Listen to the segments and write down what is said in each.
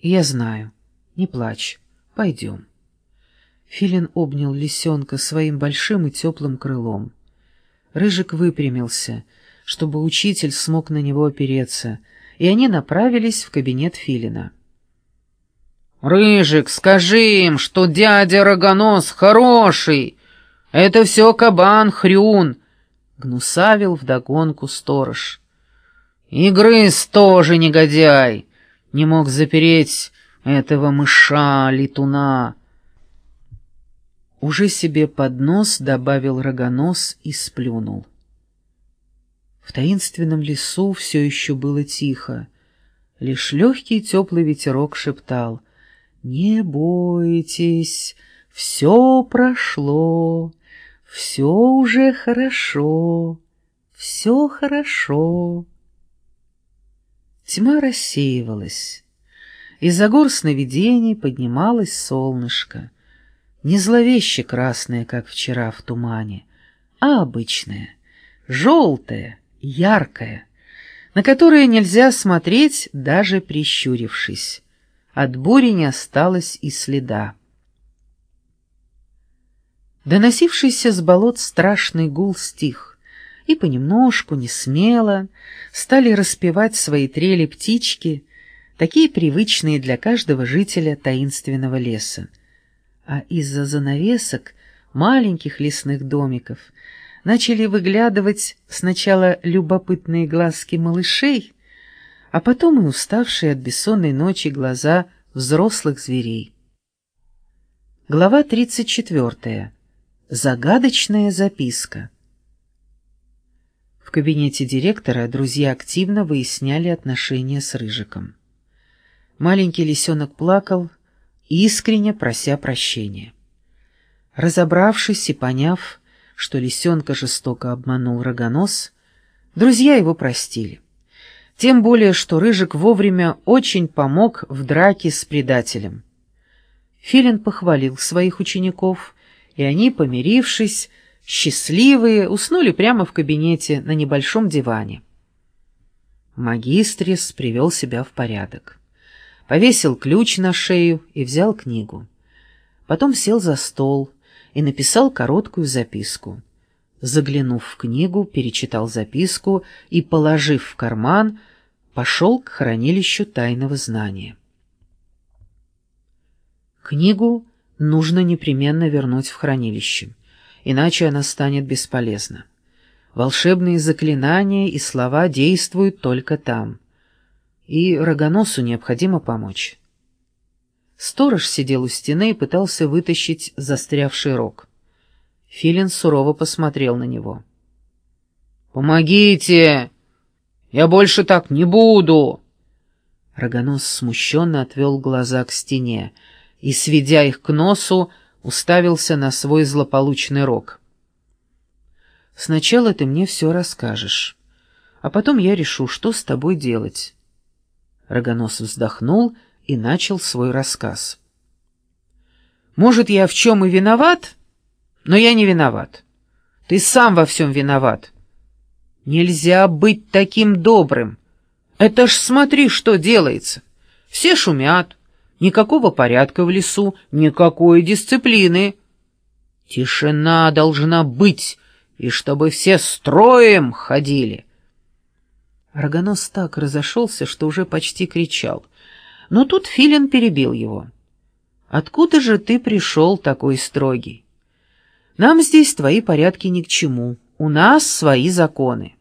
Я знаю. Не плачь. Пойдем. Филин обнял лисенка своим большим и теплым крылом. Рыжик выпрямился, чтобы учитель смог на него опереться, и они направились в кабинет Филина. «Рыжик, скажи им, что дядя Рогонос хороший! Это все кабан Хрюн!» — гнусавил вдогонку сторож. «И грыз тоже негодяй! Не мог запереть этого мыша-летуна!» Уже себе под нос добавил рогонос и сплюнул. В таинственном лесу все еще было тихо. Лишь легкий теплый ветерок шептал «Не бойтесь, все прошло, все уже хорошо, все хорошо». Тьма рассеивалась. Из-за гор сновидений поднималось солнышко — не зловеще красное, как вчера в тумане, а обычное, желтое, яркое, на которое нельзя смотреть, даже прищурившись. От бури не осталось и следа. Доносившийся с болот страшный гул стих, и понемножку, не смело, стали распевать свои трели птички, такие привычные для каждого жителя таинственного леса а из-за занавесок маленьких лесных домиков начали выглядывать сначала любопытные глазки малышей, а потом и уставшие от бессонной ночи глаза взрослых зверей. Глава 34. Загадочная записка. В кабинете директора друзья активно выясняли отношения с Рыжиком. Маленький лисенок плакал, искренне прося прощения. Разобравшись и поняв, что лисенка жестоко обманул рогонос, друзья его простили. Тем более, что Рыжик вовремя очень помог в драке с предателем. Филин похвалил своих учеников, и они, помирившись, счастливые, уснули прямо в кабинете на небольшом диване. Магистрис привел себя в порядок повесил ключ на шею и взял книгу. Потом сел за стол и написал короткую записку. Заглянув в книгу, перечитал записку и, положив в карман, пошел к хранилищу тайного знания. Книгу нужно непременно вернуть в хранилище, иначе она станет бесполезна. Волшебные заклинания и слова действуют только там — и рогоносу необходимо помочь. Сторож сидел у стены и пытался вытащить застрявший рог. Филин сурово посмотрел на него. «Помогите! Я больше так не буду!» Рогонос смущенно отвел глаза к стене и, сведя их к носу, уставился на свой злополучный рог. «Сначала ты мне все расскажешь, а потом я решу, что с тобой делать». Рогонос вздохнул и начал свой рассказ. «Может, я в чем и виноват, но я не виноват. Ты сам во всем виноват. Нельзя быть таким добрым. Это ж смотри, что делается. Все шумят, никакого порядка в лесу, никакой дисциплины. Тишина должна быть, и чтобы все строем ходили». Рогонос так разошелся, что уже почти кричал. Но тут Филин перебил его. «Откуда же ты пришел такой строгий? Нам здесь твои порядки ни к чему. У нас свои законы».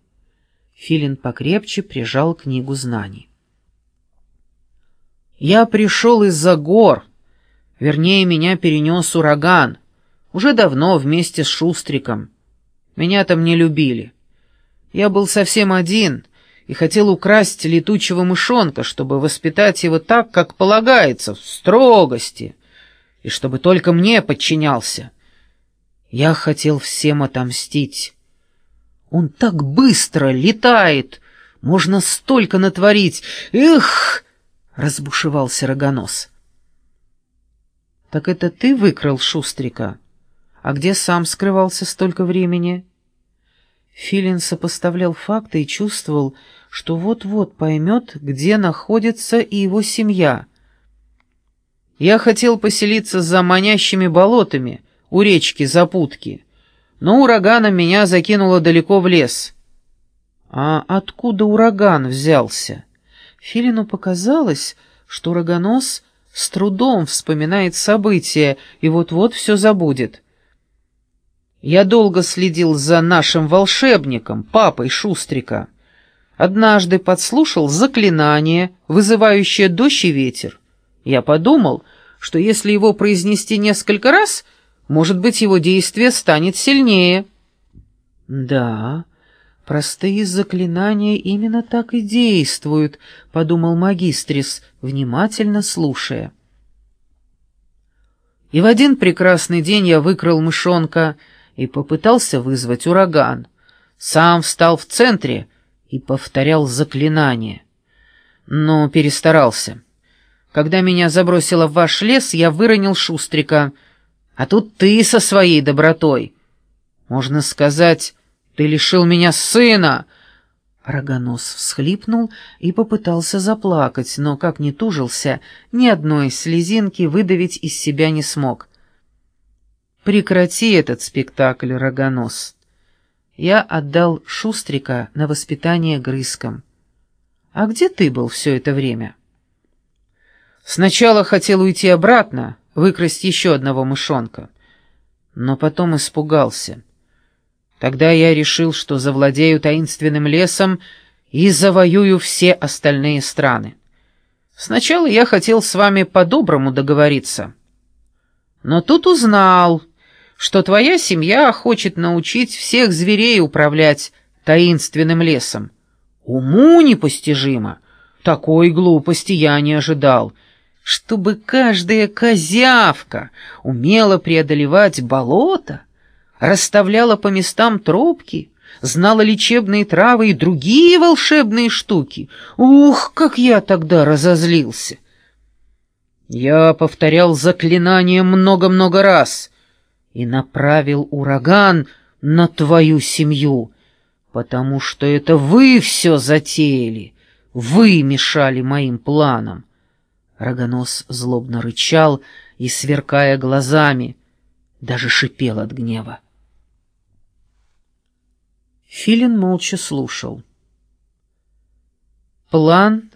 Филин покрепче прижал книгу знаний. «Я пришел из-за гор. Вернее, меня перенес ураган. Уже давно вместе с Шустриком. Меня там не любили. Я был совсем один» и хотел украсть летучего мышонка, чтобы воспитать его так, как полагается, в строгости, и чтобы только мне подчинялся. Я хотел всем отомстить. Он так быстро летает, можно столько натворить. Эх! — разбушевался рогонос. — Так это ты выкрал Шустрика? А где сам скрывался столько времени? Филин сопоставлял факты и чувствовал, что вот-вот поймет, где находится и его семья. Я хотел поселиться за манящими болотами у речки Запутки, но ураганом меня закинуло далеко в лес. А откуда ураган взялся? Филину показалось, что рогонос с трудом вспоминает события и вот-вот все забудет. Я долго следил за нашим волшебником, папой Шустрика. Однажды подслушал заклинание, вызывающее дождь и ветер. Я подумал, что если его произнести несколько раз, может быть, его действие станет сильнее. Да, простые заклинания именно так и действуют, подумал магистрис, внимательно слушая. И в один прекрасный день я выкрал мышонка и попытался вызвать ураган. Сам встал в центре и повторял заклинание. Но перестарался. Когда меня забросило в ваш лес, я выронил Шустрика. А тут ты со своей добротой. Можно сказать, ты лишил меня сына. Рогонос всхлипнул и попытался заплакать, но, как ни тужился, ни одной слезинки выдавить из себя не смог. «Прекрати этот спектакль, Рогонос. Я отдал Шустрика на воспитание грызкам. А где ты был все это время? Сначала хотел уйти обратно, выкрасть еще одного мышонка, но потом испугался. Тогда я решил, что завладею таинственным лесом и завоюю все остальные страны. Сначала я хотел с вами по-доброму договориться. Но тут узнал, что твоя семья хочет научить всех зверей управлять таинственным лесом. Уму непостижимо. Такой глупости я не ожидал. Чтобы каждая козявка умела преодолевать болото, расставляла по местам тропки, знала лечебные травы и другие волшебные штуки. Ух, как я тогда разозлился! Я повторял заклинание много-много раз — и направил ураган на твою семью, потому что это вы все затеяли, вы мешали моим планам. Рогонос злобно рычал и, сверкая глазами, даже шипел от гнева. Филин молча слушал. План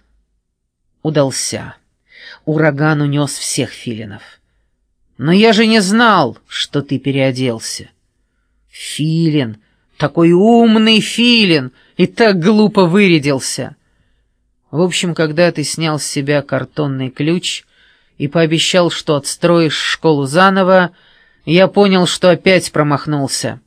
удался. Ураган унес всех филинов. Но я же не знал, что ты переоделся. Филин, такой умный филин, и так глупо вырядился. В общем, когда ты снял с себя картонный ключ и пообещал, что отстроишь школу заново, я понял, что опять промахнулся.